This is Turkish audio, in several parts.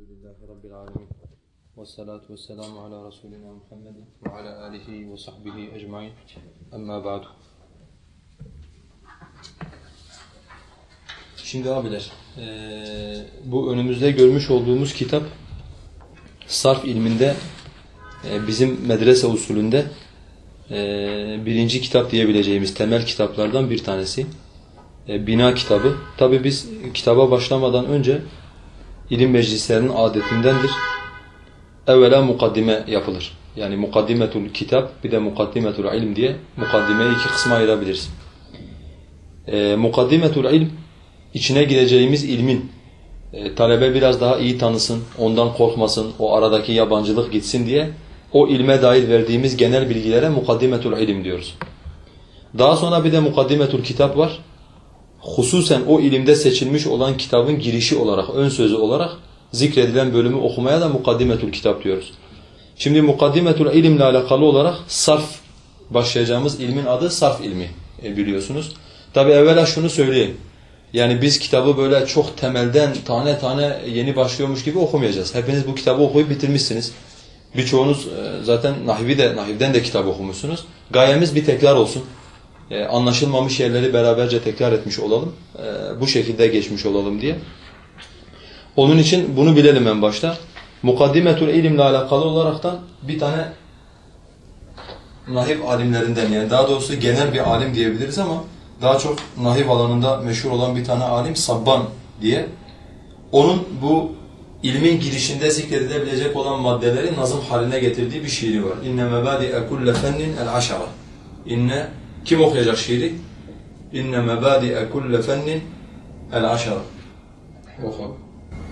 Elhamdülillahi Rabbil alemin. Ve salatu ve selamu ala Resulina Muhammedin ve ala alihi ve sahbihi ecmain. Amma ba'du. Şimdi abiler, eee, bu önümüzde görmüş olduğumuz kitap sarf ilminde e, bizim medrese usulünde e, birinci kitap diyebileceğimiz temel kitaplardan bir tanesi. E, bina kitabı. Tabi biz kitaba başlamadan önce ilim meclislerinin adetindendir. Evvela mukaddime yapılır. Yani mukaddimetul kitap bir de mukaddimetul ilm diye mukaddimeyi iki kısma ayırabiliriz. E, mukaddimetul ilm içine gireceğimiz ilmin e, talebe biraz daha iyi tanısın, ondan korkmasın, o aradaki yabancılık gitsin diye o ilme dair verdiğimiz genel bilgilere mukaddimetul ilim diyoruz. Daha sonra bir de mukaddimetul kitap var. Hususen o ilimde seçilmiş olan kitabın girişi olarak, ön sözü olarak zikredilen bölümü okumaya da mukaddimetul kitap diyoruz. Şimdi mukaddimetul ilimle alakalı olarak sarf başlayacağımız ilmin adı sarf ilmi e, biliyorsunuz. Tabi evvela şunu söyleyeyim. Yani biz kitabı böyle çok temelden tane tane yeni başlıyormuş gibi okumayacağız. Hepiniz bu kitabı okuyup bitirmişsiniz. Birçoğunuz e, zaten Nahvi de, Nahiv'den de kitap okumuşsunuz. Gayemiz bir tekrar olsun. E, anlaşılmamış yerleri beraberce tekrar etmiş olalım. E, bu şekilde geçmiş olalım diye. Onun için bunu bilelim en başta. Mukaddimetul ilimle alakalı olaraktan bir tane Nahiv alimlerinden yani daha doğrusu genel bir alim diyebiliriz ama daha çok Nahiv alanında meşhur olan bir tane alim Sabban diye. Onun bu ilmin girişinde zikredilebilecek olan maddeleri nazım haline getirdiği bir şiiri var. İnne mebadi'e kulle fennin el aşara. İnne كم أخرج الشيري إن مبادئ كل فن العشرة. وخب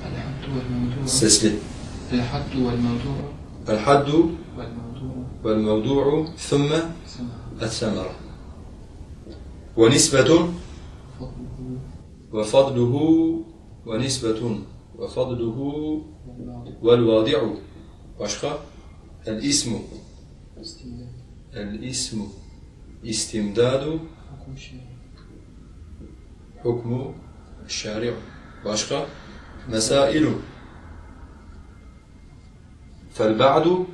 الحد والموضوع. استسلم الحد والموضوع. الحد والموضوع. والموضوع ثم الثمرة. ونسبة وفضله. ونسبة وفضله. والواضع. وأشقى. الاسم. الاسم. استمداد حكم الشارع باشقا مسائل فالبعد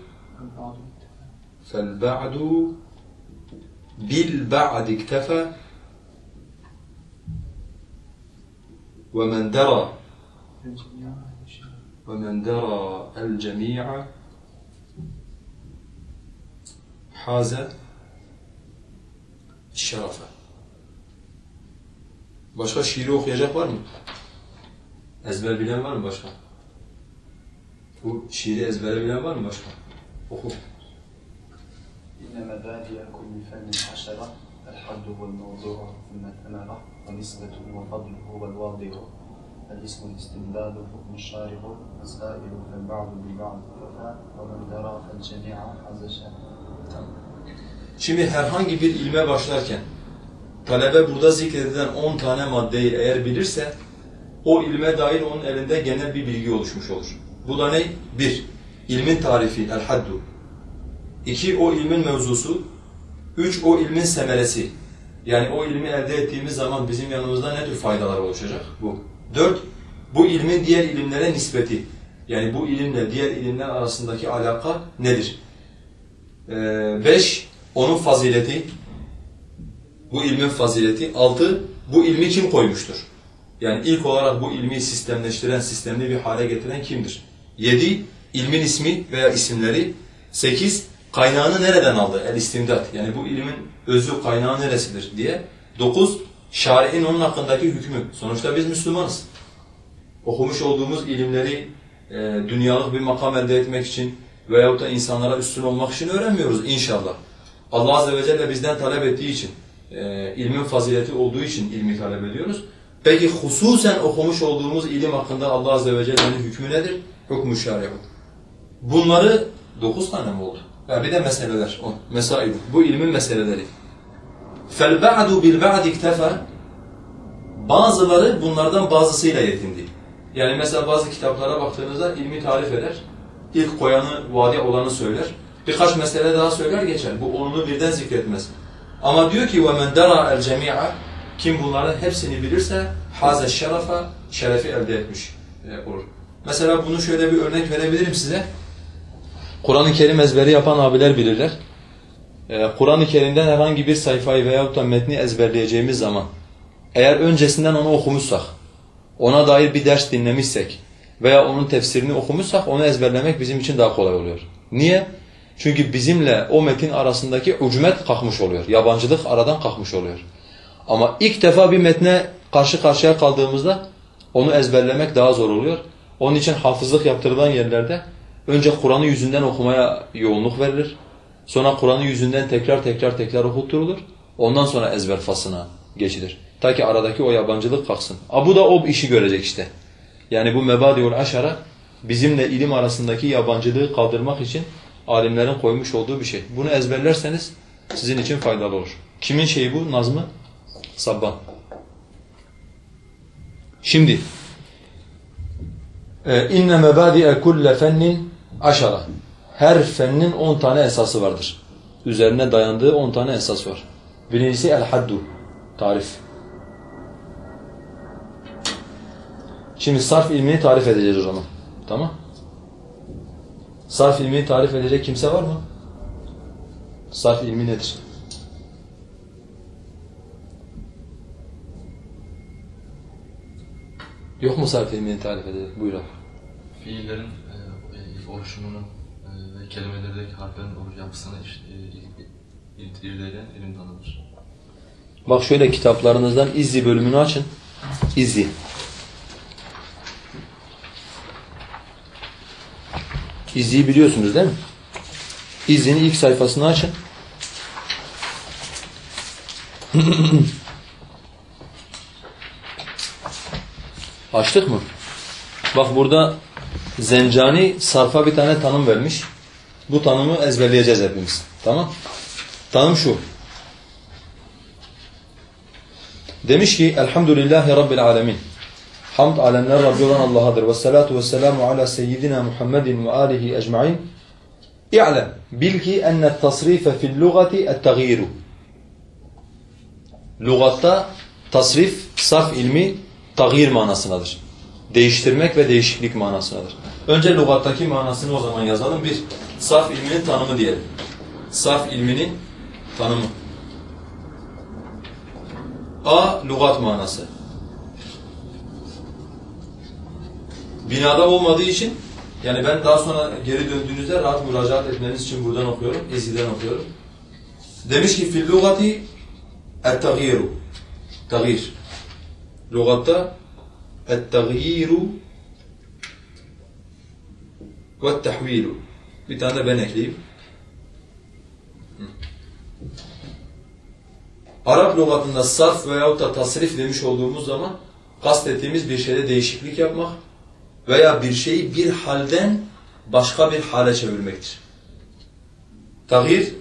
فالبعد بالبعد اكتفى ومن درى ومن درى الجميع حاز الشرف Başka şiiri okuyacak var mı? Ezber bilen var mı başka? Bu şiiri ezbere bilen var mı başka? Oku. إن مبادئ كل فن عشرة الحد والموضوع ثم الثمرة ونسبة وفضله والواضع الاسم الاستمداد حكم الشارع مسائل فالبعض بالبعض كفى ومن درى فالجميع حاز الشرف Şimdi herhangi bir ilme başlarken talebe burada zikredilen 10 tane maddeyi eğer bilirse o ilme dair onun elinde genel bir bilgi oluşmuş olur. Bu da ne? Bir, ilmin tarifi, el-haddu. İki, o ilmin mevzusu. Üç, o ilmin semeresi. Yani o ilmi elde ettiğimiz zaman bizim yanımızda ne tür faydalar oluşacak? Bu. Dört, bu ilmin diğer ilimlere nispeti. Yani bu ilimle diğer ilimler arasındaki alaka nedir? Ee, beş, onun fazileti. Bu ilmin fazileti. Altı, bu ilmi kim koymuştur? Yani ilk olarak bu ilmi sistemleştiren, sistemli bir hale getiren kimdir? Yedi, ilmin ismi veya isimleri. Sekiz, kaynağını nereden aldı? El istimdat. Yani bu ilmin özü kaynağı neresidir diye. Dokuz, şari'in onun hakkındaki hükmü. Sonuçta biz Müslümanız. Okumuş olduğumuz ilimleri e, dünyalık bir makam elde etmek için veyahut da insanlara üstün olmak için öğrenmiyoruz inşallah. Allah Azze ve Celle bizden talep ettiği için, e, ilmin fazileti olduğu için ilmi talep ediyoruz. Peki hususen okumuş olduğumuz ilim hakkında Allah Azze ve Celle'nin hükmü nedir? Hükmü şari'u. Bunları dokuz tane mi oldu? Ha, bir de meseleler, on. Mesail. Bu ilmin meseleleri. فَالْبَعْدُ بِالْبَعْدِ اكْتَفَى Bazıları bunlardan bazısıyla yetindi. Yani mesela bazı kitaplara baktığınızda ilmi tarif eder. İlk koyanı, vadi olanı söyler. Birkaç mesele daha söyler geçer. Bu onunu birden zikretmez. Ama diyor ki وَمَنْ دَرَى الْجَمِيعَ Kim bunların hepsini bilirse haze şerefe şerefi elde etmiş e, olur. Mesela bunu şöyle bir örnek verebilirim size. Kur'an-ı Kerim ezberi yapan abiler bilirler. Ee, Kur'an-ı Kerim'den herhangi bir sayfayı veyahut da metni ezberleyeceğimiz zaman eğer öncesinden onu okumuşsak, ona dair bir ders dinlemişsek veya onun tefsirini okumuşsak onu ezberlemek bizim için daha kolay oluyor. Niye? Çünkü bizimle o metin arasındaki ucmet kalkmış oluyor. Yabancılık aradan kalkmış oluyor. Ama ilk defa bir metne karşı karşıya kaldığımızda onu ezberlemek daha zor oluyor. Onun için hafızlık yaptırılan yerlerde önce Kur'an'ı yüzünden okumaya yoğunluk verilir. Sonra Kur'an'ı yüzünden tekrar tekrar tekrar okutturulur. Ondan sonra ezber faslına geçilir. Ta ki aradaki o yabancılık kalksın. A bu da o işi görecek işte. Yani bu mebadiul aşara bizimle ilim arasındaki yabancılığı kaldırmak için alimlerin koymuş olduğu bir şey. Bunu ezberlerseniz sizin için faydalı olur. Kimin şeyi bu? Nazmı? Sabban. Şimdi e, inne mebadi'e kulle fennin aşara. Her fennin 10 tane esası vardır. Üzerine dayandığı 10 tane esas var. Birincisi el haddu. Tarif. Şimdi sarf ilmini tarif edeceğiz o zaman. Tamam? Sarf ilmini tarif edecek kimse var mı? Sarf ilmi nedir? Yok mu sarf ilmini tarif edecek? Buyur abi. Fiillerin e, e, oluşumunu e, ve kelimelerdeki harflerin yapısını e, ir- irdeleyen ilim dalıdır. Bak şöyle kitaplarınızdan İzzi bölümünü açın. İzzi. İzzi'yi biliyorsunuz değil mi? İzzi'nin ilk sayfasını açın. Açtık mı? Bak burada Zencani sarfa bir tane tanım vermiş. Bu tanımı ezberleyeceğiz hepimiz. Tamam? Tanım şu. Demiş ki Elhamdülillahi Rabbil Alemin. Hamd alemler Rabbi olan Allah'adır. Ve salatu ve selamu ala seyyidina Muhammedin ve alihi ecma'in. İ'lem bil ki enne tasrife fil lugati et-tagyiru. Lugatta tasrif, sarf ilmi tagyir manasındadır. Değiştirmek ve değişiklik manasındadır. Önce lugattaki manasını o zaman yazalım. Bir, sarf ilminin tanımı diyelim. Sarf ilminin tanımı. A. Lugat manası. Binada olmadığı için yani ben daha sonra geri döndüğünüzde rahat müracaat etmeniz için buradan okuyorum. Eziden okuyorum. Demiş ki fil lugati et-tagyiru. Tagir. Lugatta et-tagyiru ve tahvilu. Bir tane de ben ekleyeyim. Arap lügatında sarf veyahut da tasrif demiş olduğumuz zaman kastettiğimiz bir şeyde değişiklik yapmak veya bir şeyi bir halden başka bir hale çevirmektir. Tagir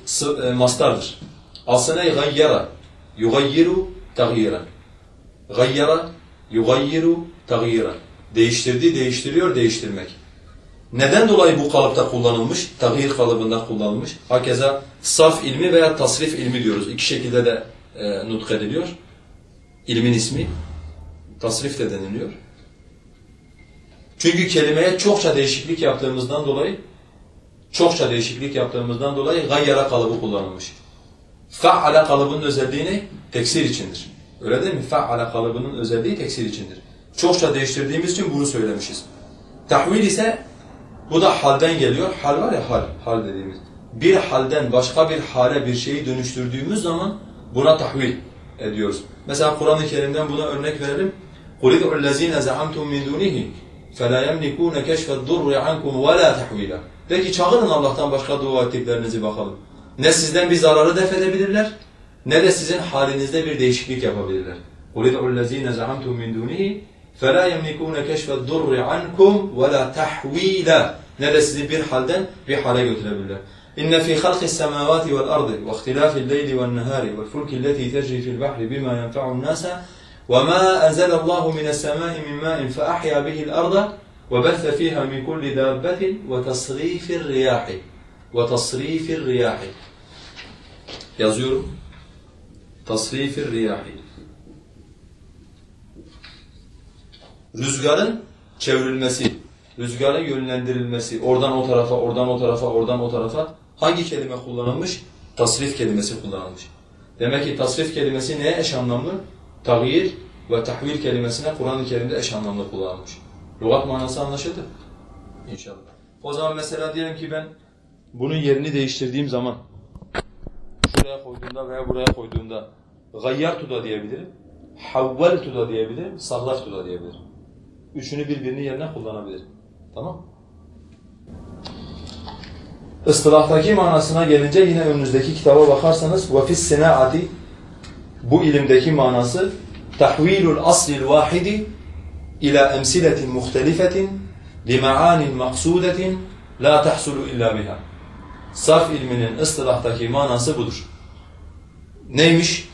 e, mastardır. Aslında gayyara, yugayyiru tagyiran. Gayyara, yugayyiru tagyiran. Değiştirdi, değiştiriyor, değiştirmek. Neden dolayı bu kalıpta kullanılmış? Tagir kalıbında kullanılmış. Hakeza saf ilmi veya tasrif ilmi diyoruz. İki şekilde de e, nutk ediliyor. İlmin ismi tasrif de deniliyor. Çünkü kelimeye çokça değişiklik yaptığımızdan dolayı çokça değişiklik yaptığımızdan dolayı gayyara kalıbı kullanılmış. Fe'ale kalıbının özelliği ne? Teksir içindir. Öyle değil mi? Fe'ale kalıbının özelliği teksir içindir. Çokça değiştirdiğimiz için bunu söylemişiz. Tahvil ise bu da halden geliyor. Hal var ya hal, hal dediğimiz. Bir halden başka bir hale bir şeyi dönüştürdüğümüz zaman buna tahvil ediyoruz. Mesela Kur'an-ı Kerim'den buna örnek verelim. قُلِ ادْعُوا الَّذ۪ينَ زَعَمْتُمْ مِنْ دُونِهِ فَلَا يَمْلِكُونَ كَشْفَ الضُّرِّ عَنْكُمْ وَلَا تَحْوِيلًا Peki çağırın Allah'tan başka dua ettiklerinizi bakalım. Ne sizden bir zararı def edebilirler, ne de sizin halinizde bir değişiklik yapabilirler. قُلِ ادْعُوا الَّذ۪ينَ زَعَمْتُمْ مِنْ دُونِهِ فَلَا يَمْلِكُونَ كَشْفَ الضُّرِّ عَنْكُمْ وَلَا تَحْوِيلًا Ne de sizi bir halden bir hale götürebilirler. إن في خلق السماوات والأرض واختلاف الليل والنهار والفلك التي تجري في البحر بما ينفع الناس وما أنزل الله من السماء من ماء فأحيا به الأرض وبث فيها من كل دابة وتصريف الرياح وتصريف الرياح yazıyorum. Tasrifir riyahi. Rüzgarın çevrilmesi, rüzgarın yönlendirilmesi, oradan o tarafa, oradan o tarafa, oradan o tarafa hangi kelime kullanılmış? Tasrif kelimesi kullanılmış. Demek ki tasrif kelimesi neye eş anlamlı? Tağyir ve tahvil kelimesine Kur'an-ı Kerim'de eş anlamlı kullanılmış. Lügat manası anlaşıldı. İnşallah. O zaman mesela diyelim ki ben bunun yerini değiştirdiğim zaman şuraya koyduğumda veya buraya koyduğumda gayyartu da diyebilirim. Havvaltu da diyebilirim. Sallaftu da diyebilirim. Üçünü birbirinin yerine kullanabilirim. Tamam Istilahtaki manasına gelince yine önünüzdeki kitaba bakarsanız وَفِي السِّنَاعَةِ bu ilimdeki manası tahvilul aslil vahidi ila emsiletin muhtelifetin limaanin maksudetin la tahsulu illa biha. Sarf ilminin ıstilahtaki manası budur. Neymiş?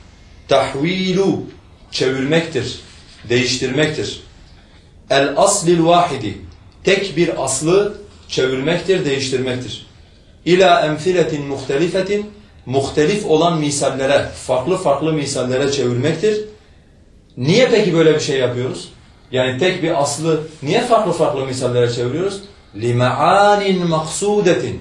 Tahvilu çevirmektir, değiştirmektir. El aslil vahidi tek bir aslı çevirmektir, değiştirmektir. İla emfiletin muhtelifetin muhtelif olan misallere, farklı farklı misallere çevirmektir. Niye peki böyle bir şey yapıyoruz? Yani tek bir aslı niye farklı farklı misallere çeviriyoruz? لِمَعَانٍ مَقْصُودَةٍ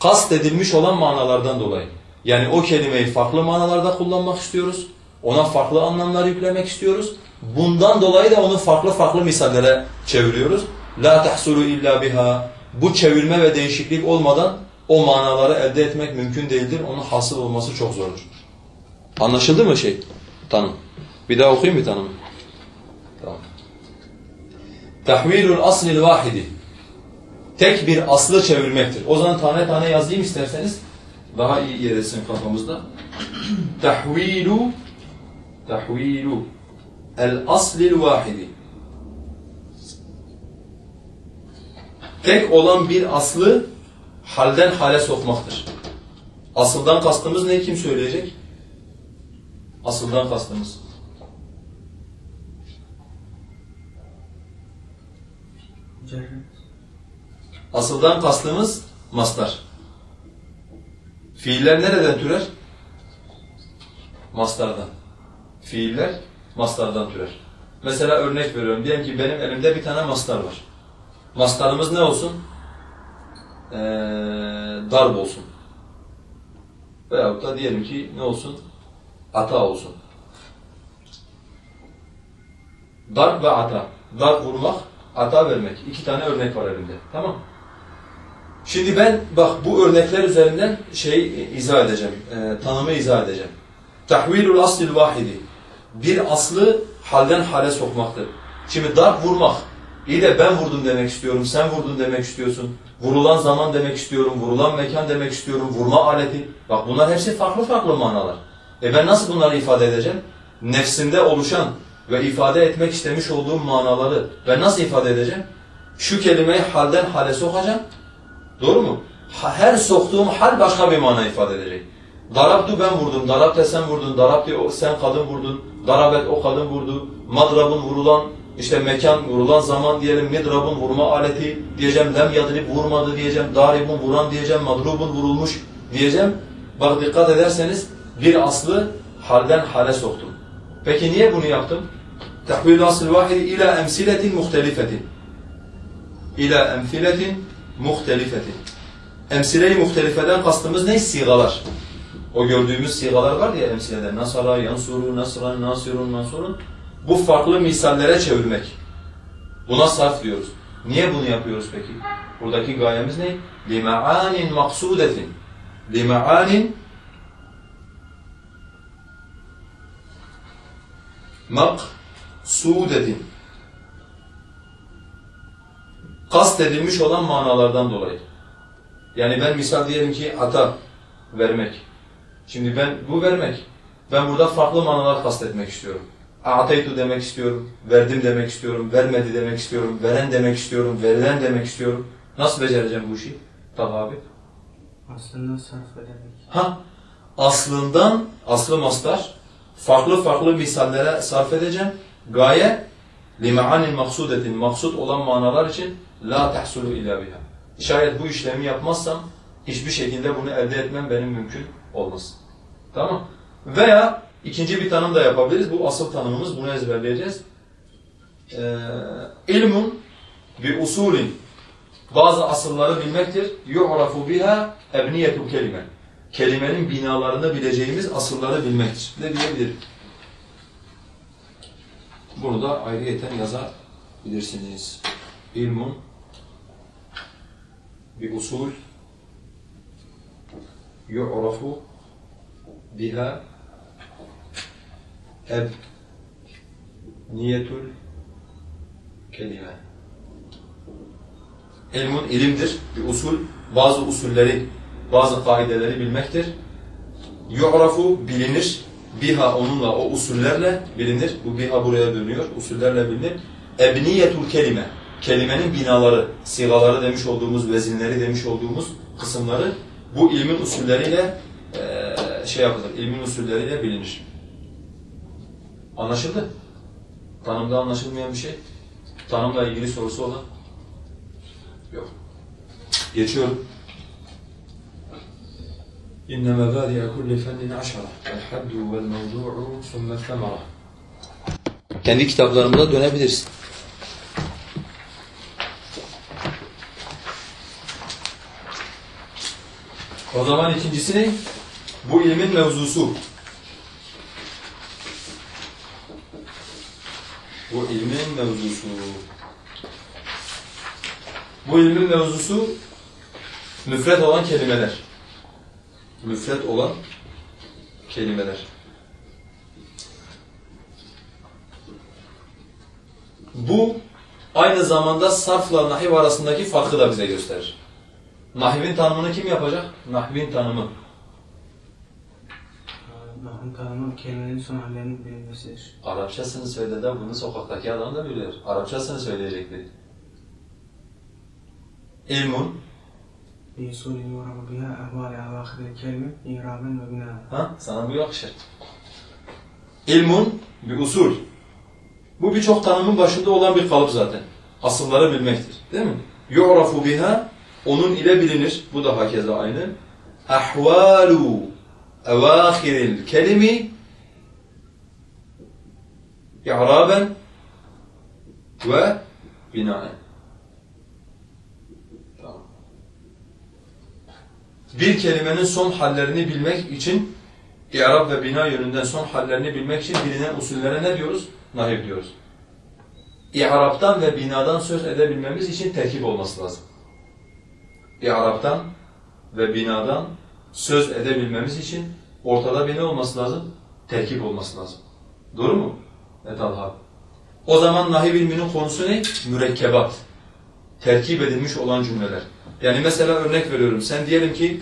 Kast edilmiş olan manalardan dolayı. Yani o kelimeyi farklı manalarda kullanmak istiyoruz. Ona farklı anlamlar yüklemek istiyoruz. Bundan dolayı da onu farklı farklı misallere çeviriyoruz. La tahsulu illa biha. Bu çevirme ve değişiklik olmadan o manaları elde etmek mümkün değildir. Onun hasıl olması çok zordur. Anlaşıldı mı şey? Tanım. Bir daha okuyayım mı tanımı? Tamam. Tahvilul aslil vahidi. Tek bir aslı çevirmektir. O zaman tane tane yazayım isterseniz. Daha iyi yer etsin kafamızda. Tahvilu tahvilu el aslil vahidi. Tek olan bir aslı halden hale sokmaktır. Asıldan kastımız ne? Kim söyleyecek? Asıldan kastımız. Asıldan kastımız mastar. Fiiller nereden türer? Mastardan. Fiiller mastardan türer. Mesela örnek veriyorum. Diyelim ki benim elimde bir tane mastar var. Mastarımız ne olsun? Ee, darb olsun. Veyahut da diyelim ki ne olsun? Ata olsun. Darb ve ata. Darb vurmak, ata vermek. İki tane örnek var elimde. Tamam Şimdi ben bak bu örnekler üzerinden şey izah edeceğim, e, tanımı izah edeceğim. Tahvilul aslil vahidi. Bir aslı halden hale sokmaktır. Şimdi darp vurmak. İyi de ben vurdum demek istiyorum, sen vurdun demek istiyorsun. Vurulan zaman demek istiyorum, vurulan mekan demek istiyorum, vurma aleti. Bak bunlar hepsi farklı farklı manalar. E ben nasıl bunları ifade edeceğim? Nefsimde oluşan ve ifade etmek istemiş olduğum manaları ben nasıl ifade edeceğim? Şu kelimeyi halden hale sokacağım. Doğru mu? Her soktuğum hal başka bir mana ifade edecek. Darabtu ben vurdum, darabte sen vurdun, darabte sen kadın vurdun, darabet o kadın vurdu, madrabın vurulan işte mekan, vurulan zaman diyelim, midrabın vurma aleti diyeceğim, lem yadrib vurmadı diyeceğim, daribun vuran diyeceğim, madrubun vurulmuş diyeceğim. Bak dikkat ederseniz bir aslı halden hale soktum. Peki niye bunu yaptım? Tahvilü asıl vahidi ila emsiletin muhtelifetin. İla emsiletin muhtelifetin. Emsile-i muhtelifeden kastımız ne? Sigalar. O gördüğümüz sigalar var ya emsilede. Nasara, yansuru, nasran, nasirun, nasurun Bu farklı misallere çevirmek. Buna sarf diyoruz. Niye bunu yapıyoruz peki? Buradaki gayemiz ne? لِمَعَانٍ مَقْسُودَةٍ لِمَعَانٍ مَقْسُودَةٍ Kast edilmiş olan manalardan dolayı. Yani ben misal diyelim ki ata vermek. Şimdi ben bu vermek. Ben burada farklı manalar kastetmek istiyorum. A'taytu demek istiyorum, verdim demek istiyorum, vermedi demek istiyorum, veren demek istiyorum, verilen demek istiyorum. Nasıl becereceğim bu işi? Tabi abi. Aslında sarf ederek. Ha, aslından, aslı mastar, farklı farklı misallere sarf edeceğim. Gaye, limahanin maksudetin, maksud olan manalar için la tahsulu illa biha. Şayet bu işlemi yapmazsam, hiçbir şekilde bunu elde etmem benim mümkün olmaz. Tamam Veya ikinci bir tanım da yapabiliriz. Bu asıl tanımımız, bunu ezberleyeceğiz. Ee, ilmun bi usulin bazı asılları bilmektir. yu'rafu biha ebniyetul kelime. Kelimenin binalarını bileceğimiz asılları bilmektir. Ne diyebilirim? Bunu da ayrıyeten yazabilirsiniz. İlmun bi usul yu'rafu biha ebniyetul kelime. İlmun ilimdir, bir usul, bazı usulleri, bazı kaideleri bilmektir. Yu'rafu bilinir, biha onunla, o usullerle bilinir. Bu biha buraya dönüyor, usullerle bilinir. Ebniyetul kelime, kelimenin binaları, sigaları demiş olduğumuz, vezinleri demiş olduğumuz kısımları bu ilmin usulleriyle şey yapılır, ilmin usulleriyle bilinir. Anlaşıldı? Tanımda anlaşılmayan bir şey. Tanımla ilgili sorusu olan? Yok. Geçiyorum. İnne mebâdiye kulli fennin aşara. El haddu vel mevdu'u sümme femara. Kendi kitaplarımıza dönebiliriz. O zaman ikincisi ne? Bu ilmin mevzusu. Bu ilmin mevzusu. Bu ilmin mevzusu müfret olan kelimeler. Müfret olan kelimeler. Bu aynı zamanda sarfla nahiv arasındaki farkı da bize gösterir. Nahivin tanımını kim yapacak? Nahvin tanımı. Allah'ın tanımı kelimenin son hallerinin bilinmesidir. Arapçasını söyleden bunu sokaktaki adam da biliyor. Arapçasını söyleyecekti. İlmun. Bisulim ve rabbiha ehvali avâkhidil kelime iraben ve bina. Ha? Sana bu yakışır. İlmun bir usul. Bu birçok tanımın başında olan bir kalıp zaten. Asılları bilmektir. Değil mi? Yu'rafu biha onun ile bilinir. Bu da hakeza aynı. Ahvalu evâhiril kelimi i'raben ve binaen. Bir kelimenin son hallerini bilmek için i'rab ve bina yönünden son hallerini bilmek için bilinen usullere ne diyoruz? Nahiv diyoruz. İ'rabtan ve binadan söz edebilmemiz için terkip olması lazım. İ'rabtan ve binadan söz edebilmemiz için ortada bir ne olması lazım? Terkip olması lazım. Doğru mu? Evet Talha. O zaman nahiv ilminin konusu ne? Mürekkebat. Terkip edilmiş olan cümleler. Yani mesela örnek veriyorum. Sen diyelim ki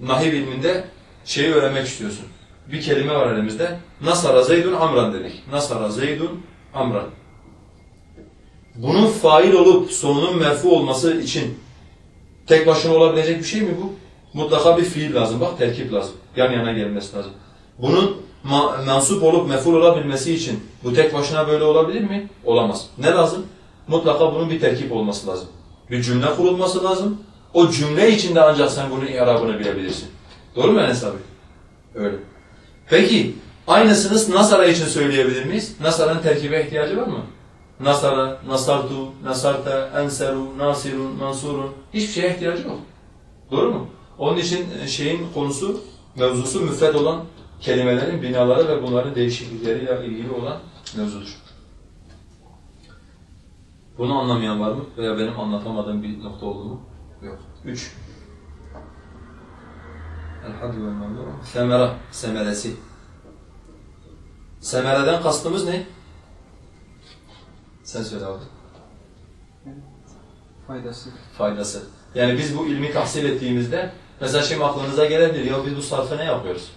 nahiv ilminde şeyi öğrenmek istiyorsun. Bir kelime var elimizde. Nasara zeydun amran dedik. Nasara zeydun amran. Bunun fail olup sonunun merfu olması için tek başına olabilecek bir şey mi bu? Mutlaka bir fiil lazım. Bak terkip lazım. Yan yana gelmesi lazım. Bunun mensup olup meful olabilmesi için bu tek başına böyle olabilir mi? Olamaz. Ne lazım? Mutlaka bunun bir terkip olması lazım. Bir cümle kurulması lazım. O cümle içinde ancak sen bunun i'rabını bilebilirsin. Doğru mu Enes abi? Öyle. Peki aynısını Nasara için söyleyebilir miyiz? Nasara'nın terkibe ihtiyacı var mı? Nasara, nasartu, nasarta, enseru, nasirun, mansurun hiçbir şeye ihtiyacı yok. Doğru mu? Onun için şeyin konusu, mevzusu müfred olan kelimelerin binaları ve bunların değişiklikleriyle ilgili olan mevzudur. Bunu anlamayan var mı? Veya benim anlatamadığım bir nokta oldu mu? Yok. Üç. El-haddu vel mevdu. Semera, semeresi. Semereden kastımız ne? Sen söyle abi. Faydası. Faydası. Yani biz bu ilmi tahsil ettiğimizde mesela şimdi aklınıza gelebilir ya biz bu sarfı ne yapıyoruz?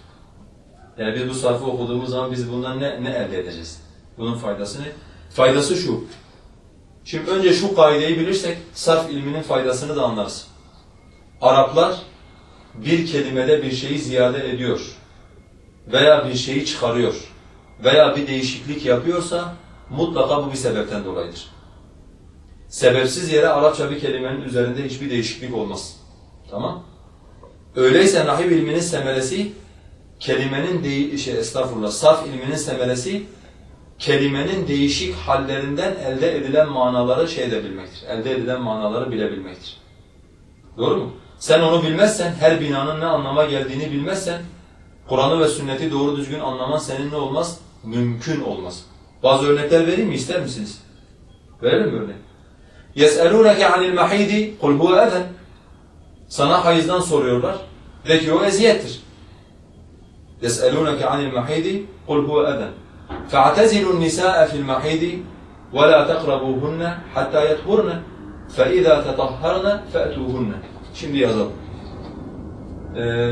Yani biz bu sarfı okuduğumuz zaman biz bundan ne, ne elde edeceğiz? Bunun faydası ne? Faydası şu. Şimdi önce şu kaideyi bilirsek sarf ilminin faydasını da anlarız. Araplar bir kelimede bir şeyi ziyade ediyor veya bir şeyi çıkarıyor veya bir değişiklik yapıyorsa mutlaka bu bir sebepten dolayıdır. Sebepsiz yere Arapça bir kelimenin üzerinde hiçbir değişiklik olmaz. Tamam? Öyleyse nahiv ilminin semeresi kelimenin de şey estağfurullah sarf ilminin semeresi kelimenin değişik hallerinden elde edilen manaları şey edebilmektir. Elde edilen manaları bilebilmektir. Doğru mu? Sen onu bilmezsen, her binanın ne anlama geldiğini bilmezsen, Kur'an'ı ve sünneti doğru düzgün anlaman senin ne olmaz? Mümkün olmaz. Bazı örnekler vereyim mi? İster misiniz? Verelim mi örnek? يَسْأَلُونَكَ عَنِ الْمَحِيدِ قُلْ هُوَ اَذَنْ Sana hayızdan soruyorlar. De ki o eziyettir. يَسْأَلُونَكَ عَنِ الْمَحِيدِ قُلْ هُوَ اَذَنْ فَاعْتَزِلُوا النِّسَاءَ فِي الْمَحِيدِ وَلَا تَقْرَبُوهُنَّ حَتَّى يَطْهُرْنَ فَإِذَا تَطَهَّرْنَ فَأْتُوهُنَّ Şimdi yazalım.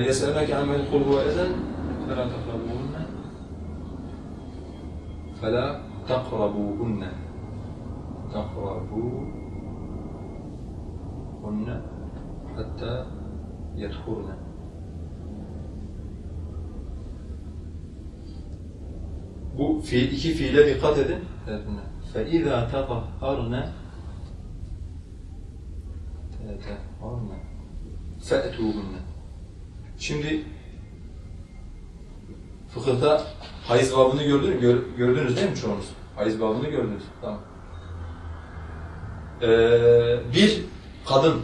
يَسْأَلُونَكَ عَنِ الْمَحِيدِ قُلْ هُوَ اَذَنْ فَلَا تَقْرَبُوهُنَّ فَلَا تَقْرَبُوهُنَّ تقربوهن حتى يدخلن Bu fiil, iki fiile dikkat edin. فَإِذَا تَطَهَّرْنَ تَطَهَّرْنَ فَأْتُوهُنَّ Şimdi fıkıhta hayız babını gördünüz, gör, gördünüz değil mi çoğunuz? Hayız babını gördünüz. Tamam. Ee, bir kadın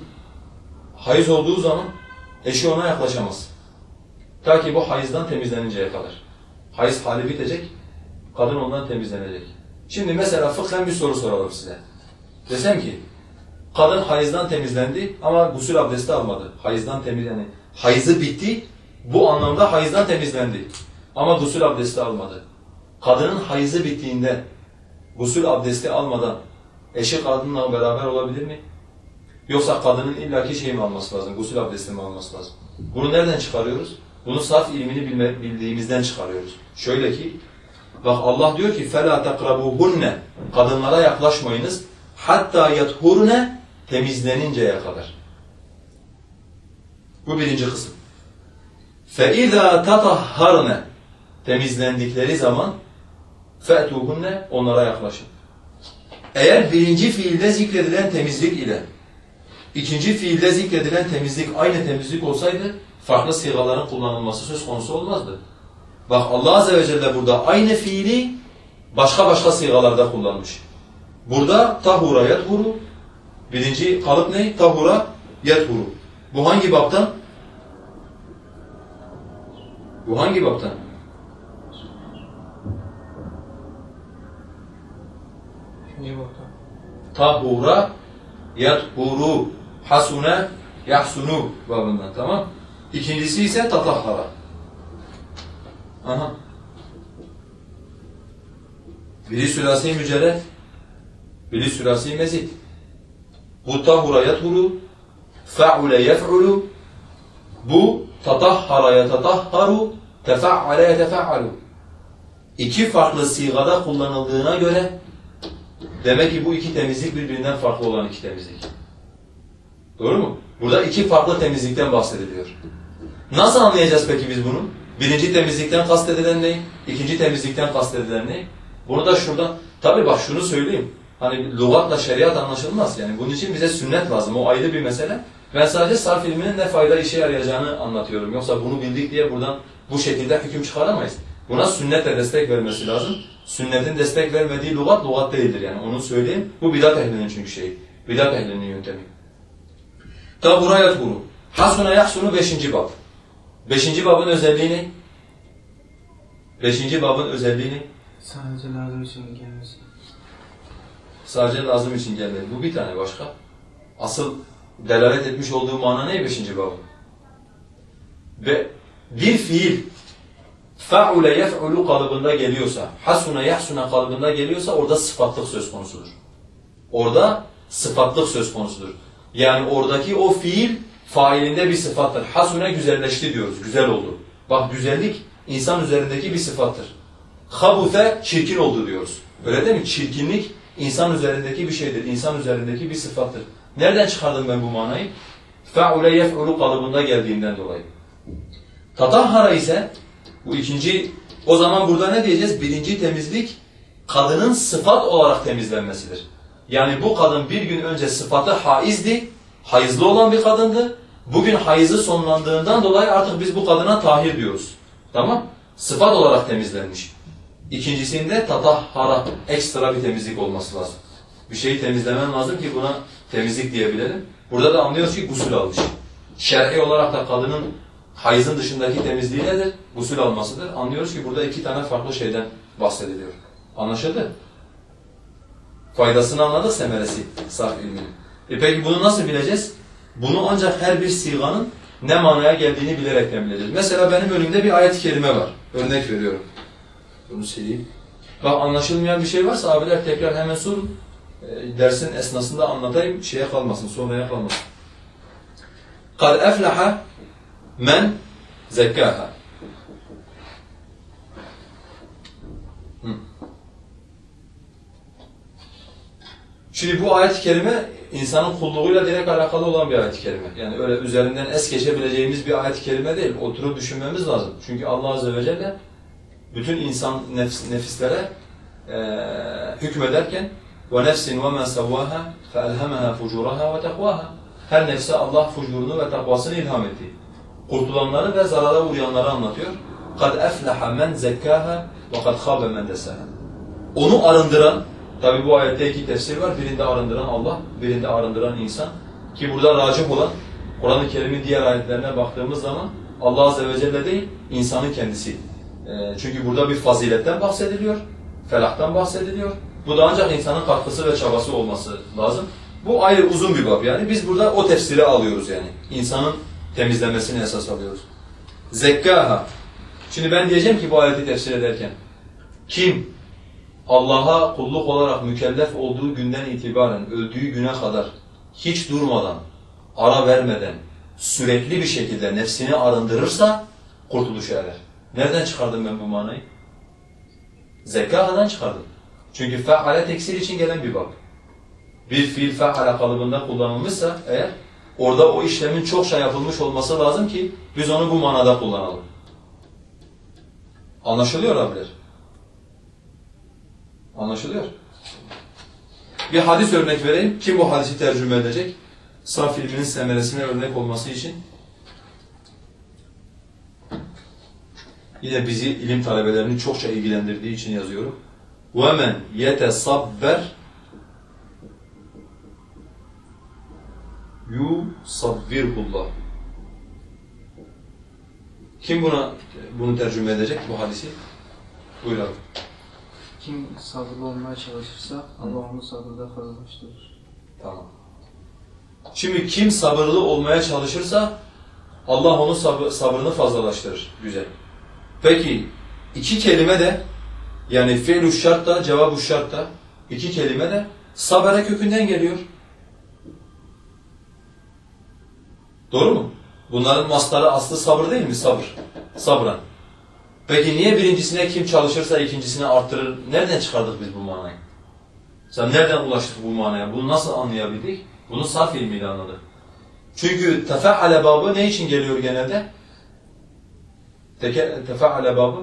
hayız olduğu zaman eşi ona yaklaşamaz. Ta ki bu hayızdan temizleninceye kadar. Hayız hali bitecek, kadın ondan temizlenecek. Şimdi mesela fıkhen bir soru soralım size. Desem ki, kadın hayızdan temizlendi ama gusül abdesti almadı. Hayızdan temiz yani hayızı bitti, bu anlamda hayızdan temizlendi. Ama gusül abdesti almadı. Kadının hayızı bittiğinde gusül abdesti almadan eşi kadınla beraber olabilir mi? Yoksa kadının illaki şey mi alması lazım, gusül abdesti mi alması lazım? Bunu nereden çıkarıyoruz? Bunu sarf ilmini bilme, bildiğimizden çıkarıyoruz. Şöyle ki, bak Allah diyor ki فَلَا تَقْرَبُوهُنَّ Kadınlara yaklaşmayınız. hatta yathurne temizleninceye kadar. Bu birinci kısım. فَاِذَا تَطَهَّرْنَ Temizlendikleri zaman فَأْتُوهُنَّ Onlara yaklaşın. Eğer birinci fiilde zikredilen temizlik ile ikinci fiilde zikredilen temizlik aynı temizlik olsaydı farklı sigaların kullanılması söz konusu olmazdı. Bak Allah Azze ve Celle burada aynı fiili başka başka sigalarda kullanmış. Burada tahura yethuru birinci kalıp ne? Tahura yethuru. Bu hangi baptan? Bu hangi baptan? Tahura yathuru hasune yahsunu babından tamam. İkincisi ise tatahhara. Aha. Biri sülasi mücerred, biri sülasi mezid. Bu tahura yathuru, fa'ule yef'ulu, bu tatahhara yatatahharu, tefa'ale yetefa'alu. İki farklı sigada kullanıldığına göre Demek ki bu iki temizlik birbirinden farklı olan iki temizlik. Doğru mu? Burada iki farklı temizlikten bahsediliyor. Nasıl anlayacağız peki biz bunu? Birinci temizlikten kastedilen ne? İkinci temizlikten kastedilen ne? Bunu da şuradan, tabi bak şunu söyleyeyim. Hani lügatla şeriat anlaşılmaz. Yani bunun için bize sünnet lazım. O ayrı bir mesele. Ben sadece sarf ilminin ne fayda işe yarayacağını anlatıyorum. Yoksa bunu bildik diye buradan bu şekilde hüküm çıkaramayız. Buna sünnetle destek vermesi lazım. Sünnetin destek vermediği lügat, lügat değildir yani onu söyleyeyim. Bu bidat ehlinin çünkü şeyi. Bidat ehlinin yöntemi. Ta buraya kuru. Hasuna yahsunu beşinci bab. Beşinci babın özelliği ne? Beşinci babın özelliği ne? Sadece lazım için gelmesi. Sadece lazım için gelmedi. Bu bir tane başka. Asıl delalet etmiş olduğu mana ne beşinci babın? Ve bir fiil fa'ule yef'ulu kalıbında geliyorsa, hasuna yahsuna kalıbında geliyorsa orada sıfatlık söz konusudur. Orada sıfatlık söz konusudur. Yani oradaki o fiil failinde bir sıfattır. Hasune güzelleşti diyoruz, güzel oldu. Bak güzellik insan üzerindeki bir sıfattır. Habute çirkin oldu diyoruz. Öyle değil mi? Çirkinlik insan üzerindeki bir şeydir, insan üzerindeki bir sıfattır. Nereden çıkardım ben bu manayı? Fe'ule yef'ulu kalıbında geldiğinden dolayı. Tatahhara ise bu ikinci, o zaman burada ne diyeceğiz? Birinci temizlik kadının sıfat olarak temizlenmesidir. Yani bu kadın bir gün önce sıfatı haizdi, hayızlı olan bir kadındı. Bugün hayızı sonlandığından dolayı artık biz bu kadına tahir diyoruz. Tamam? Sıfat olarak temizlenmiş. İkincisinde tatahhara, ekstra bir temizlik olması lazım. Bir şeyi temizlemen lazım ki buna temizlik diyebilelim. Burada da anlıyoruz ki gusül almış. Şer'i olarak da kadının hayızın dışındaki temizliği nedir? Gusül almasıdır. Anlıyoruz ki burada iki tane farklı şeyden bahsediliyor. Anlaşıldı? Faydasını anladık semeresi sarf ilminin. E peki bunu nasıl bileceğiz? Bunu ancak her bir siganın ne manaya geldiğini bilerekten bileceğiz. Mesela benim önümde bir ayet-i kerime var. Örnek veriyorum. Bunu sileyim. Bak anlaşılmayan bir şey varsa abiler tekrar hemen sorun. E, dersin esnasında anlatayım, şeye kalmasın, sonraya kalmasın. قَدْ اَفْلَحَ men zekkaha. Şimdi bu ayet-i kerime insanın kulluğuyla direkt alakalı olan bir ayet-i kerime. Yani öyle üzerinden es geçebileceğimiz bir ayet-i kerime değil. Oturup düşünmemiz lazım. Çünkü Allah Azze ve Celle bütün insan nefs, nefislere e, hükmederken وَنَفْسٍ وَمَا سَوَّاهَا فَأَلْهَمَهَا فُجُورَهَا وَتَقْوَاهَا Her nefse Allah fucurunu ve takvasını ilham etti. Kurtulanları ve zarara uğrayanları anlatıyor. قَدْ أَفْلَحَ مَنْ زَكَّاهَا وَقَدْ خَابَ مَنْ دَسَاهَا Onu arındıran, tabi bu ayette iki tefsir var. Birinde arındıran Allah, birinde arındıran insan. Ki burada racih olan, Kur'an-ı Kerim'in diğer ayetlerine baktığımız zaman Allah Azze ve Celle değil, insanın kendisi. Ee, çünkü burada bir faziletten bahsediliyor, felahtan bahsediliyor. Bu da ancak insanın katkısı ve çabası olması lazım. Bu ayrı uzun bir bab yani. Biz burada o tefsiri alıyoruz yani. İnsanın temizlemesini esas alıyoruz. Zekkaha. Şimdi ben diyeceğim ki bu ayeti tefsir ederken kim Allah'a kulluk olarak mükellef olduğu günden itibaren öldüğü güne kadar hiç durmadan, ara vermeden, sürekli bir şekilde nefsini arındırırsa kurtuluşa erer. Nereden çıkardım ben bu manayı? Zekkaha'dan çıkardım. Çünkü feale teksir için gelen bir bab. Bir fiil feale kalıbında kullanılmışsa eğer orada o işlemin çokça yapılmış olması lazım ki biz onu bu manada kullanalım. Anlaşılıyor abiler? Anlaşılıyor. Bir hadis örnek vereyim. Kim bu hadisi tercüme edecek? Saf ilminin semeresine örnek olması için. Yine bizi ilim talebelerini çokça ilgilendirdiği için yazıyorum. وَمَنْ يَتَصَبَّرْ يُصَبِّرْهُ Kim buna bunu tercüme edecek bu hadisi? Buyur abi. Kim sabırlı olmaya çalışırsa Allah onu sabırda fazlalaştırır. Tamam. Şimdi kim sabırlı olmaya çalışırsa Allah onun sabır, sabrını fazlalaştırır. Güzel. Peki iki kelime de yani fi'lu şart da cevabu şart da iki kelime de sabere kökünden geliyor. Doğru mu? Bunların mastarı aslı sabır değil mi? Sabır. Sabran. Peki niye birincisine kim çalışırsa ikincisine arttırır? Nereden çıkardık biz bu manayı? Sen nereden ulaştık bu manaya? Bunu nasıl anlayabildik? Bunu sarf ilmiyle anladık. Çünkü tefeale babı ne için geliyor genelde? Tefeale babı.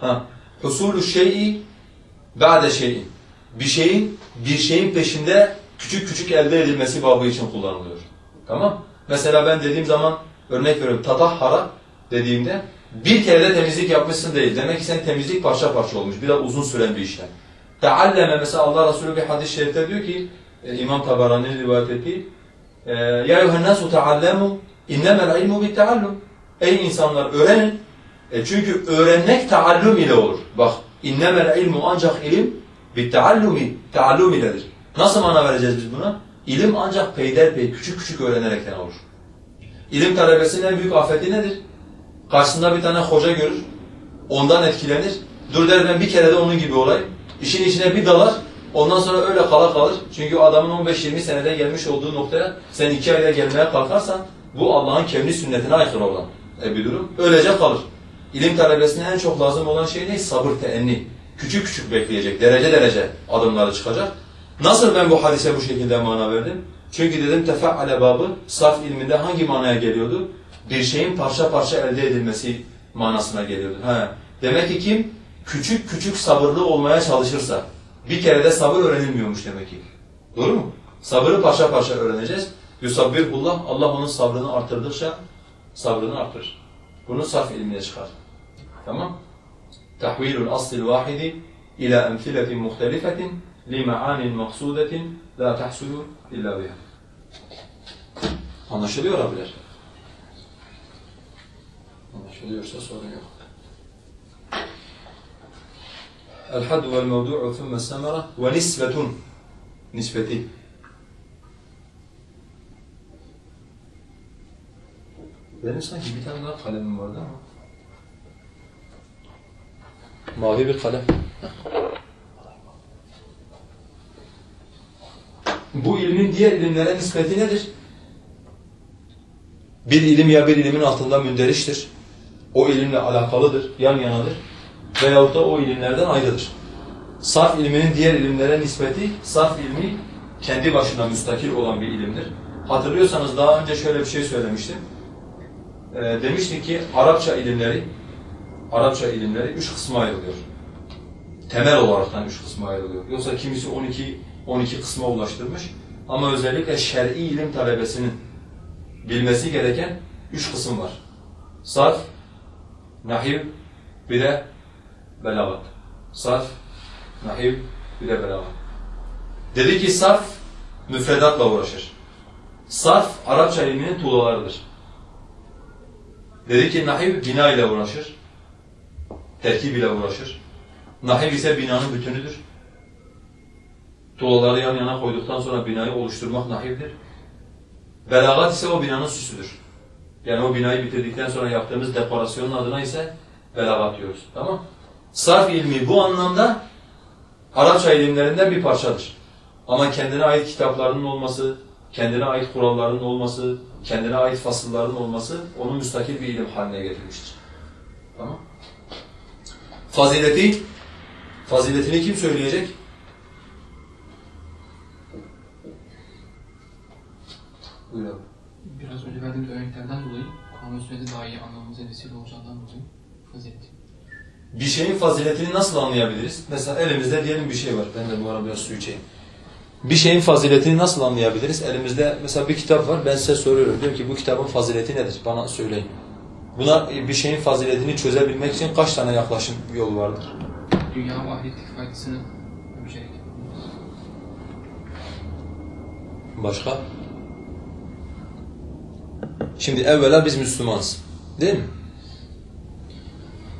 Ha. Husulü şey'i ba'de şeyin. Bir şeyin bir şeyin peşinde küçük küçük elde edilmesi babı için kullanılıyor. Tamam? Mesela ben dediğim zaman örnek veriyorum tatahhara dediğimde bir kere de temizlik yapmışsın değil. Demek ki senin temizlik parça parça olmuş. Biraz uzun süren bir işlem. Tealleme mesela Allah Resulü bir hadis-i şerifte diyor ki e, İmam Tabarani rivayet ettiği e, Ya eyyuhennâsu teallemu innemel ilmu bitteallum Ey insanlar öğrenin. E çünkü öğrenmek taallum ile olur. Bak innemel ilmu ancak ilim bitteallumi taallum iledir. Nasıl mana vereceğiz biz buna? İlim ancak peyderpey küçük küçük öğrenerekten olur. İlim talebesinin en büyük afeti nedir? Karşısında bir tane hoca görür, ondan etkilenir. Dur der ben bir kere de onun gibi olayım. İşin içine bir dalar, ondan sonra öyle kala kalır. Çünkü adamın 15-20 senede gelmiş olduğu noktaya sen iki ayda gelmeye kalkarsan bu Allah'ın kevni sünnetine aykırı olan e, bir durum. Öylece kalır. İlim talebesine en çok lazım olan şey ne? Sabır, teenni. Küçük küçük bekleyecek, derece derece adımları çıkacak. Nasıl ben bu hadise bu şekilde mana verdim? Çünkü dedim tefeale babı sarf ilminde hangi manaya geliyordu? Bir şeyin parça parça elde edilmesi manasına geliyordu. He. Demek ki kim küçük küçük sabırlı olmaya çalışırsa bir kere de sabır öğrenilmiyormuş demek ki. Doğru mu? Sabrı parça parça öğreneceğiz. Yusabbirullah Allah onun sabrını artırdıkça sabrını artırır. Bunu sarf ilmine çıkar. Tamam? Tahvilul aslil vahidi ila emsiletin muhtelifetin li ma'anin maksudetin la tahsulu illa biha. Anlaşılıyor abiler. Anlaşılıyorsa sorun yok. El-hadd vel-mevdu'u thumme semera. Nispeti. Benim sanki bir tane daha kalemim vardı ama. Mavi bir kalem. Bu ilmin diğer ilimlere nispeti nedir? Bir ilim ya bir ilimin altında münderiştir. O ilimle alakalıdır, yan yanadır. Veyahut da o ilimlerden ayrıdır. Sarf ilminin diğer ilimlere nispeti, sarf ilmi kendi başına müstakil olan bir ilimdir. Hatırlıyorsanız daha önce şöyle bir şey söylemiştim. Ee, demiştik ki Arapça ilimleri, Arapça ilimleri üç kısma ayrılıyor. Temel olaraktan üç kısma ayrılıyor. Yoksa kimisi 12 12 kısma ulaştırmış. Ama özellikle şer'i ilim talebesinin bilmesi gereken üç kısım var. Sarf, nahiv, bir de belagat. Sarf, nahiv, bir de belagat. Dedi ki sarf, müfredatla uğraşır. Sarf, Arapça ilminin tuğlalarıdır. Dedi ki nahiv, bina ile uğraşır. Terkib ile uğraşır. Nahiv ise binanın bütünüdür. Tuğlaları yan yana koyduktan sonra binayı oluşturmak nahivdir. Belagat ise o binanın süsüdür. Yani o binayı bitirdikten sonra yaptığımız dekorasyonun adına ise belagat diyoruz. Tamam Sarf ilmi bu anlamda Arapça ilimlerinden bir parçadır. Ama kendine ait kitaplarının olması, kendine ait kurallarının olması, kendine ait fasılların olması onu müstakil bir ilim haline getirmiştir. Tamam Fazileti, faziletini kim söyleyecek? Buyur abi. Biraz önce verdiğimiz örneklerden dolayı Kur'an ve sünneti daha iyi anlamamıza vesile olacağından dolayı fazilet. Bir şeyin faziletini nasıl anlayabiliriz? Mesela elimizde diyelim bir şey var. Ben de bu ara biraz su içeyim. Bir şeyin faziletini nasıl anlayabiliriz? Elimizde mesela bir kitap var. Ben size soruyorum. Diyorum ki bu kitabın fazileti nedir? Bana söyleyin. Buna bir şeyin faziletini çözebilmek için kaç tane yaklaşım yol vardır? Dünya ve ahiretteki faydasını ömecelik. Başka? Şimdi evvela biz Müslümanız. Değil mi?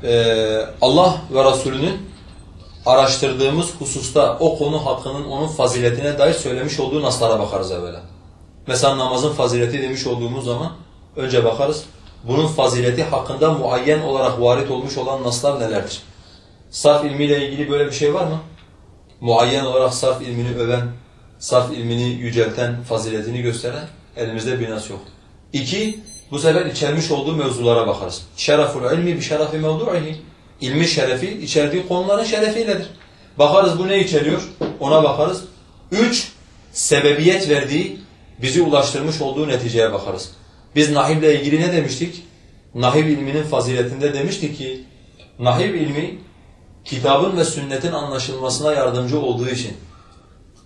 Ee, Allah ve Resulünün araştırdığımız hususta o konu hakkının onun faziletine dair söylemiş olduğu naslara bakarız evvela. Mesela namazın fazileti demiş olduğumuz zaman önce bakarız. Bunun fazileti hakkında muayyen olarak varit olmuş olan naslar nelerdir? Sarf ilmiyle ilgili böyle bir şey var mı? Muayyen olarak sarf ilmini öven, sarf ilmini yücelten, faziletini gösteren elimizde bir nas yok. İki, bu sefer içermiş olduğu mevzulara bakarız. Şereful ilmi bi şerefi mevdu'ihi. İlmi şerefi, içerdiği konuların şerefiyledir. Bakarız bu ne içeriyor, ona bakarız. Üç, sebebiyet verdiği, bizi ulaştırmış olduğu neticeye bakarız. Biz nahible ilgili ne demiştik? Nahiv ilminin faziletinde demiştik ki, nahiv ilmi kitabın ve sünnetin anlaşılmasına yardımcı olduğu için,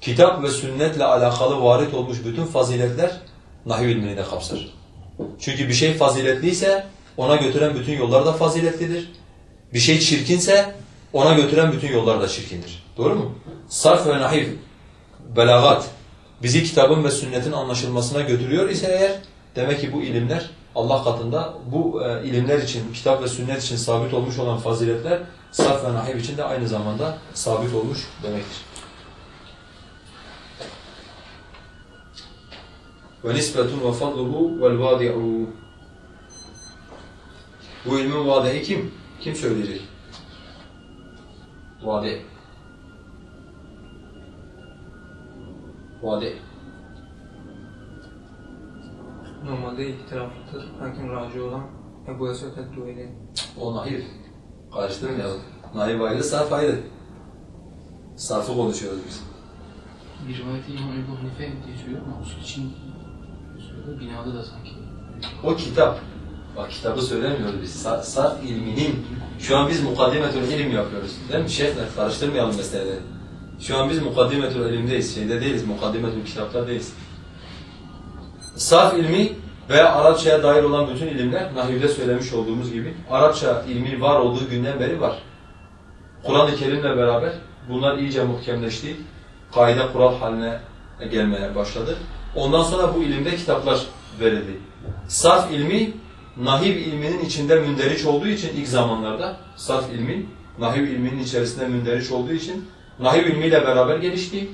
kitap ve sünnetle alakalı varit olmuş bütün faziletler nahiv ilmini de kapsar. Çünkü bir şey faziletliyse ona götüren bütün yollar da faziletlidir. Bir şey çirkinse ona götüren bütün yollar da çirkindir. Doğru mu? Sarf ve nahiv, belagat bizi kitabın ve sünnetin anlaşılmasına götürüyor ise eğer demek ki bu ilimler Allah katında bu e, ilimler için, kitap ve sünnet için sabit olmuş olan faziletler sarf ve nahiv için de aynı zamanda sabit olmuş demektir. Ve nisbetun ve fadluhu vel vadi'u. Bu ilmin vadi'i kim? Kim söyleyecek? Vadi. Vadi. Normalde iki taraflıdır. Lakin raci olan Ebu Esed Eddueli. O nahiv. Karıştırmayalım. Nahiv ayrı, sarf ayrı. Sarfı konuşuyoruz biz. Bir rivayette İmam Ebu Hanife diye söylüyor ama usul için söylüyor. Binada da sanki. O kitap. Bak kitabı söylemiyoruz biz. Sa- Sarf ilminin. Şu an biz mukaddimetül ilim yapıyoruz. Değil mi? Şeyhler karıştırmayalım meseleleri. Şu an biz mukaddimetül ilimdeyiz. Şeyde değiliz. Mukaddimetül kitapta değiliz. Sarf ilmi veya Arapçaya dair olan bütün ilimler Nahiv'de söylemiş olduğumuz gibi Arapça ilmi var olduğu günden beri var. Kur'an-ı Kerim'le beraber bunlar iyice muhkemleşti. Kaide kural haline gelmeye başladı. Ondan sonra bu ilimde kitaplar verildi. Sarf ilmi, nahiv ilminin içinde münderiç olduğu için ilk zamanlarda sarf ilmi, nahiv ilminin içerisinde münderiç olduğu için nahiv ilmiyle beraber gelişti.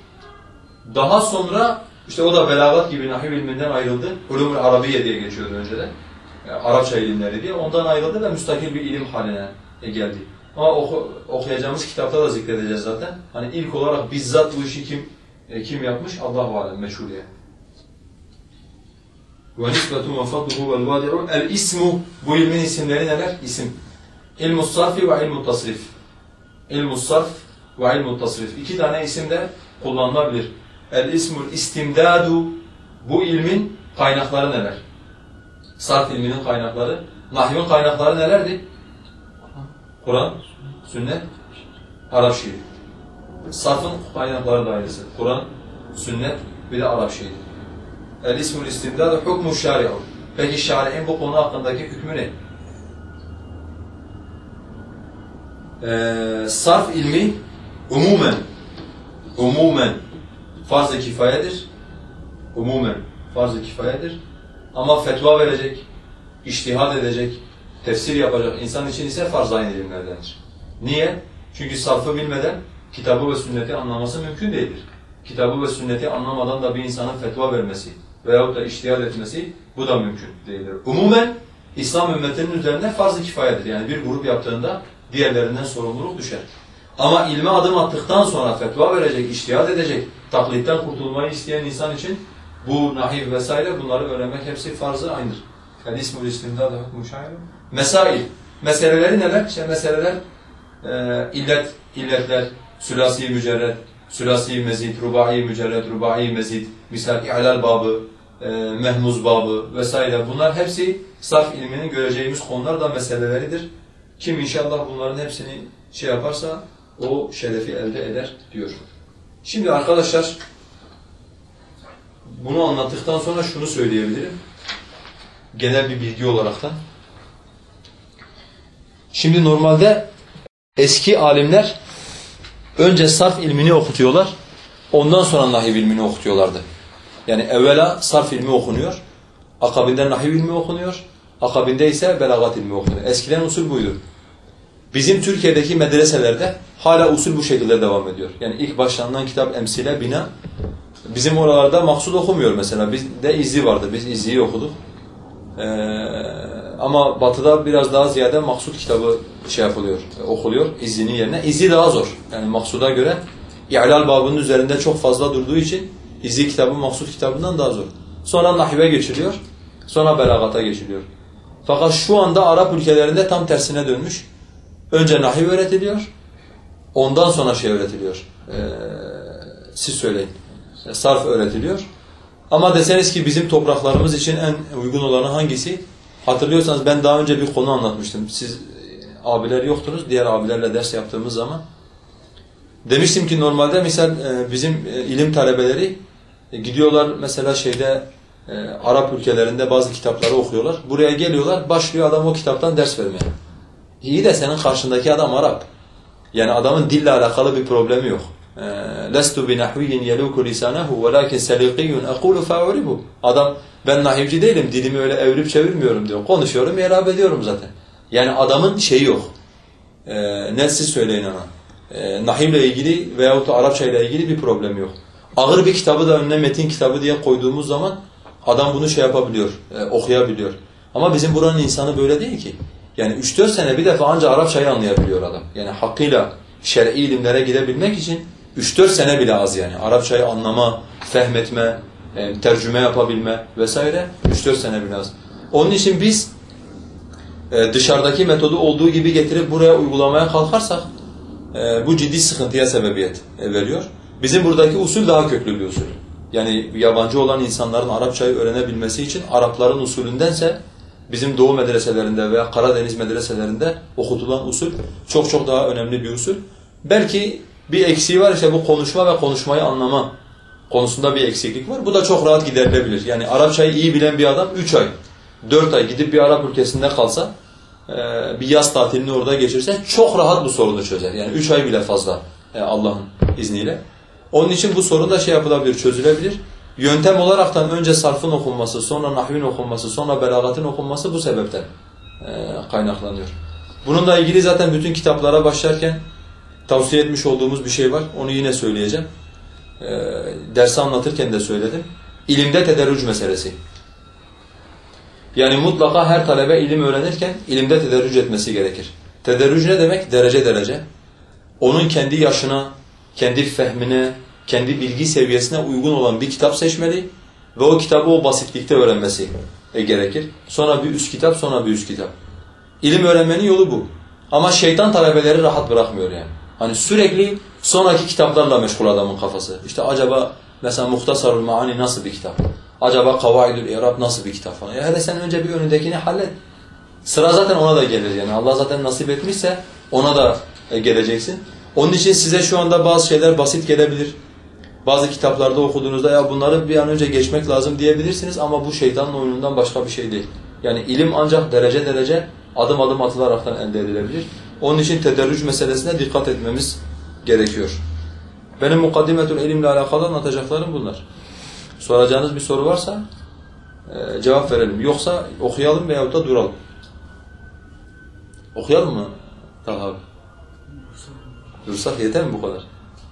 Daha sonra işte o da belagat gibi nahiv ilminden ayrıldı. Ulumul Arabiye diye geçiyordu önceden. Yani Arapça ilimleri diye. Ondan ayrıldı ve müstakil bir ilim haline geldi. Ama oku, okuyacağımız kitapta da zikredeceğiz zaten. Hani ilk olarak bizzat bu işi kim e, kim yapmış? Allah-u Alem meşhur ve nisbetu ve fadluhu vel Bu ilmin isimleri neler? İsim. İlmu sarfi ve ilmu tasrif. İlmu sarf ve ilmu tasrif. İki tane isim de kullanılabilir. El ismul istimdadu. Bu ilmin kaynakları neler? Sarf ilminin kaynakları. Nahvin kaynakları nelerdi? Kur'an, sünnet, Arap şiiri. Sarfın kaynakları dairesi. Kur'an, sünnet, bir de Arap şiiri. El-ismul istimdad hukmu şari'u. Peki şari'in bu konu hakkındaki hükmü ne? Ee, sarf ilmi umumen umumen farz-ı kifayedir. Umumen farz-ı kifayedir. Ama fetva verecek, iştihad edecek, tefsir yapacak insan için ise farz-ı ilimlerdendir. Niye? Çünkü sarfı bilmeden kitabı ve sünneti anlaması mümkün değildir. Kitabı ve sünneti anlamadan da bir insanın fetva vermesi veyahut da iştihad etmesi bu da mümkün değildir. Umumen İslam ümmetinin üzerine farz-ı kifayedir. Yani bir grup yaptığında diğerlerinden sorumluluk düşer. Ama ilme adım attıktan sonra fetva verecek, iştihad edecek, taklitten kurtulmayı isteyen insan için bu nahiv vesaire bunları öğrenmek hepsi farz-ı aynıdır. Yani ismul istimdad hukmu şair. Mesail. Meseleleri neler? İşte meseleler e, illet, illetler, sülasi mücerred, sülasi mezid, rubai mücerred, rubai mezid, misal i'lal babı, e, mehmuz babı vesaire bunlar hepsi sarf ilminin göreceğimiz konular da meseleleridir. Kim inşallah bunların hepsini şey yaparsa o şerefi elde eder diyor. Şimdi arkadaşlar bunu anlattıktan sonra şunu söyleyebilirim. Genel bir bilgi olaraktan. Şimdi normalde eski alimler önce sarf ilmini okutuyorlar. Ondan sonra nahiv ilmini okutuyorlardı. Yani evvela sarf ilmi okunuyor. Akabinde nahiv ilmi okunuyor. Akabinde ise belagat ilmi okunuyor. Eskiden usul buydu. Bizim Türkiye'deki medreselerde hala usul bu şekilde devam ediyor. Yani ilk başlanılan kitap emsile, bina. Bizim oralarda maksud okumuyor mesela. Bizde izzi vardı. Biz izziyi okuduk. Ee, ama batıda biraz daha ziyade maksud kitabı şey yapılıyor, okuluyor izzinin yerine. İzzi daha zor. Yani maksuda göre İ'lal babının üzerinde çok fazla durduğu için izzi kitabı maksud kitabından daha zor. Sonra nahive geçiliyor. Sonra belagata geçiliyor. Fakat şu anda Arap ülkelerinde tam tersine dönmüş. Önce nahiv öğretiliyor. Ondan sonra şey öğretiliyor. Ee, siz söyleyin. Sarf öğretiliyor. Ama deseniz ki bizim topraklarımız için en uygun olanı hangisi? Hatırlıyorsanız ben daha önce bir konu anlatmıştım. Siz e, abiler yoktunuz. Diğer abilerle ders yaptığımız zaman. Demiştim ki normalde misal e, bizim e, ilim talebeleri gidiyorlar mesela şeyde Arap ülkelerinde bazı kitapları okuyorlar. Buraya geliyorlar, başlıyor adam o kitaptan ders vermeye. İyi de senin karşındaki adam Arap. Yani adamın dille alakalı bir problemi yok. لَسْتُ بِنَحْوِيٍّ يَلُوكُ لِسَانَهُ وَلَكِنْ سَلِقِيٌّ اَقُولُ فَاُعْرِبُ Adam ben nahivci değilim, dilimi öyle evirip çevirmiyorum diyor. Konuşuyorum, irab ediyorum zaten. Yani adamın şeyi yok. Ee, ne siz söyleyin ona. Ee, nahivle ilgili veyahut da Arapça ile ilgili bir problem yok. Ağır bir kitabı da önüne metin kitabı diye koyduğumuz zaman adam bunu şey yapabiliyor, e, okuyabiliyor. Ama bizim buranın insanı böyle değil ki. Yani 3-4 sene bir defa anca Arapçayı anlayabiliyor adam. Yani hakkıyla şer'i ilimlere gidebilmek için 3-4 sene bile az yani. Arapçayı anlama, fehmetme, e, tercüme yapabilme vesaire 3-4 sene bile az. Onun için biz e, dışarıdaki metodu olduğu gibi getirip buraya uygulamaya kalkarsak e, bu ciddi sıkıntıya sebebiyet e, veriyor. Bizim buradaki usul daha köklü bir usul. Yani yabancı olan insanların Arapçayı öğrenebilmesi için Arapların usulündense bizim Doğu medreselerinde veya Karadeniz medreselerinde okutulan usul çok çok daha önemli bir usul. Belki bir eksiği var işte bu konuşma ve konuşmayı anlama konusunda bir eksiklik var. Bu da çok rahat giderilebilir. Yani Arapçayı iyi bilen bir adam 3 ay, 4 ay gidip bir Arap ülkesinde kalsa, bir yaz tatilini orada geçirse çok rahat bu sorunu çözer. Yani 3 ay bile fazla Allah'ın izniyle. Onun için bu sorun da şey yapılabilir, çözülebilir. Yöntem olaraktan önce sarfın okunması, sonra nahvin okunması, sonra belagatın okunması bu sebepten e, kaynaklanıyor. Bununla ilgili zaten bütün kitaplara başlarken tavsiye etmiş olduğumuz bir şey var. Onu yine söyleyeceğim. E, dersi anlatırken de söyledim. İlimde tederrüc meselesi. Yani mutlaka her talebe ilim öğrenirken ilimde tederrüc etmesi gerekir. Tederrüc ne demek? Derece derece. Onun kendi yaşına, kendi fehmine, kendi bilgi seviyesine uygun olan bir kitap seçmeli ve o kitabı o basitlikte öğrenmesi e, gerekir. Sonra bir üst kitap, sonra bir üst kitap. İlim öğrenmenin yolu bu. Ama şeytan talebeleri rahat bırakmıyor yani. Hani sürekli sonraki kitaplarla meşgul adamın kafası. İşte acaba mesela Muhtasarul Maani nasıl bir kitap? Acaba Kavaidül İrab nasıl bir kitap falan. Ya hele sen önce bir önündekini hallet. Sıra zaten ona da gelir yani. Allah zaten nasip etmişse ona da e, geleceksin. Onun için size şu anda bazı şeyler basit gelebilir. Bazı kitaplarda okuduğunuzda ya bunları bir an önce geçmek lazım diyebilirsiniz ama bu şeytanın oyunundan başka bir şey değil. Yani ilim ancak derece derece adım adım atılaraktan elde edilebilir. Onun için tederrüc meselesine dikkat etmemiz gerekiyor. Benim mukaddimetül ilimle alakalı anlatacaklarım bunlar. Soracağınız bir soru varsa e, cevap verelim. Yoksa okuyalım veyahut da duralım. Okuyalım mı? Talha abi. Dursak yeter mi bu kadar?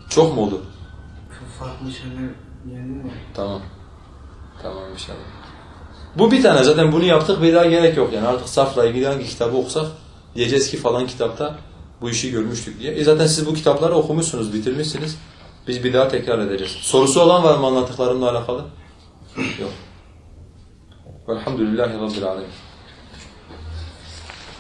Çok mu oldu? Farklı şeyler geldi mi? Tamam. Tamam inşallah. Bu bir tane zaten bunu yaptık bir daha gerek yok yani artık safla ilgili hangi kitabı okusak diyeceğiz ki falan kitapta bu işi görmüştük diye. E zaten siz bu kitapları okumuşsunuz, bitirmişsiniz. Biz bir daha tekrar edeceğiz. Sorusu olan var mı anlattıklarımla alakalı? Yok. Velhamdülillahi Rabbil Alemin.